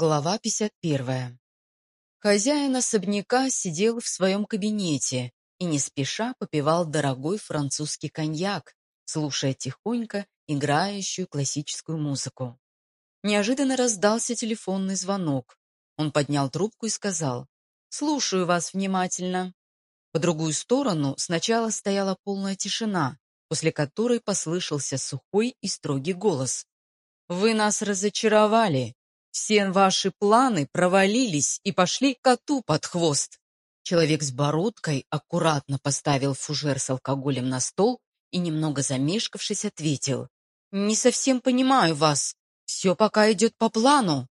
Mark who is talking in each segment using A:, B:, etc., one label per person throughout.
A: Глава 51. Хозяин особняка сидел в своем кабинете и не спеша попивал дорогой французский коньяк, слушая тихонько играющую классическую музыку. Неожиданно раздался телефонный звонок. Он поднял трубку и сказал «Слушаю вас внимательно». По другую сторону сначала стояла полная тишина, после которой послышался сухой и строгий голос. «Вы нас разочаровали. Все ваши планы провалились и пошли коту под хвост. Человек с бородкой аккуратно поставил фужер с алкоголем на стол и, немного замешкавшись, ответил. «Не совсем понимаю вас. Все пока идет по плану».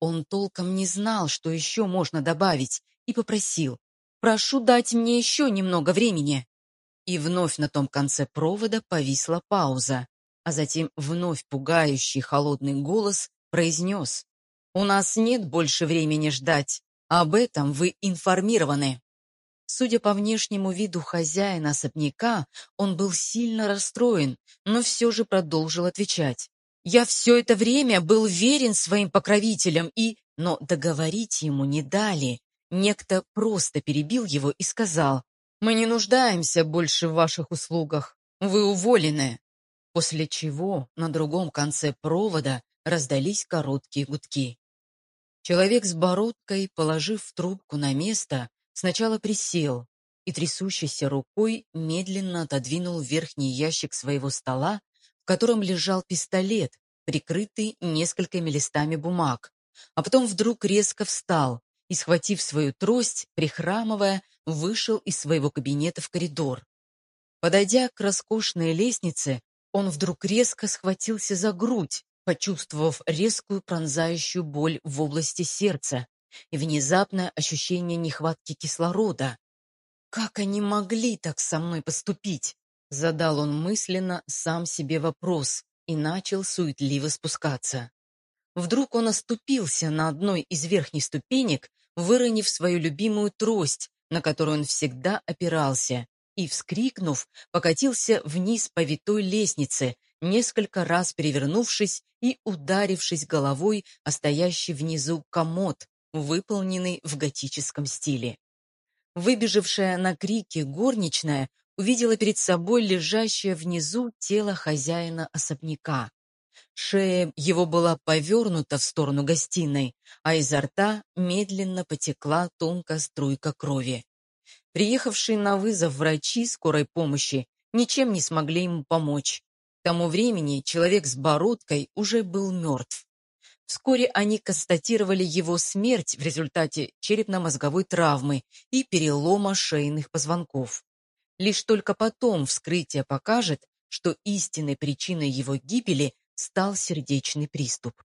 A: Он толком не знал, что еще можно добавить, и попросил. «Прошу дать мне еще немного времени». И вновь на том конце провода повисла пауза, а затем вновь пугающий холодный голос произнес. У нас нет больше времени ждать. Об этом вы информированы. Судя по внешнему виду хозяина особняка, он был сильно расстроен, но все же продолжил отвечать. «Я все это время был верен своим покровителям и...» Но договорить ему не дали. Некто просто перебил его и сказал, «Мы не нуждаемся больше в ваших услугах. Вы уволены». После чего на другом конце провода раздались короткие гудки. Человек с бородкой, положив трубку на место, сначала присел и трясущейся рукой медленно отодвинул верхний ящик своего стола, в котором лежал пистолет, прикрытый несколькими листами бумаг, а потом вдруг резко встал и, схватив свою трость, прихрамывая, вышел из своего кабинета в коридор. Подойдя к роскошной лестнице, он вдруг резко схватился за грудь, почувствовав резкую пронзающую боль в области сердца и внезапное ощущение нехватки кислорода. «Как они могли так со мной поступить?» Задал он мысленно сам себе вопрос и начал суетливо спускаться. Вдруг он оступился на одной из верхних ступенек, выронив свою любимую трость, на которую он всегда опирался, и, вскрикнув, покатился вниз по витой лестнице, несколько раз перевернувшись и ударившись головой о стоящий внизу комод, выполненный в готическом стиле. Выбежавшая на крики горничная увидела перед собой лежащее внизу тело хозяина особняка. Шея его была повернута в сторону гостиной, а изо рта медленно потекла тонкая струйка крови. Приехавшие на вызов врачи скорой помощи ничем не смогли ему помочь, тому времени человек с бородкой уже был мертв. Вскоре они констатировали его смерть в результате черепно-мозговой травмы и перелома шейных позвонков. Лишь только потом вскрытие покажет, что истинной причиной его гибели стал сердечный приступ.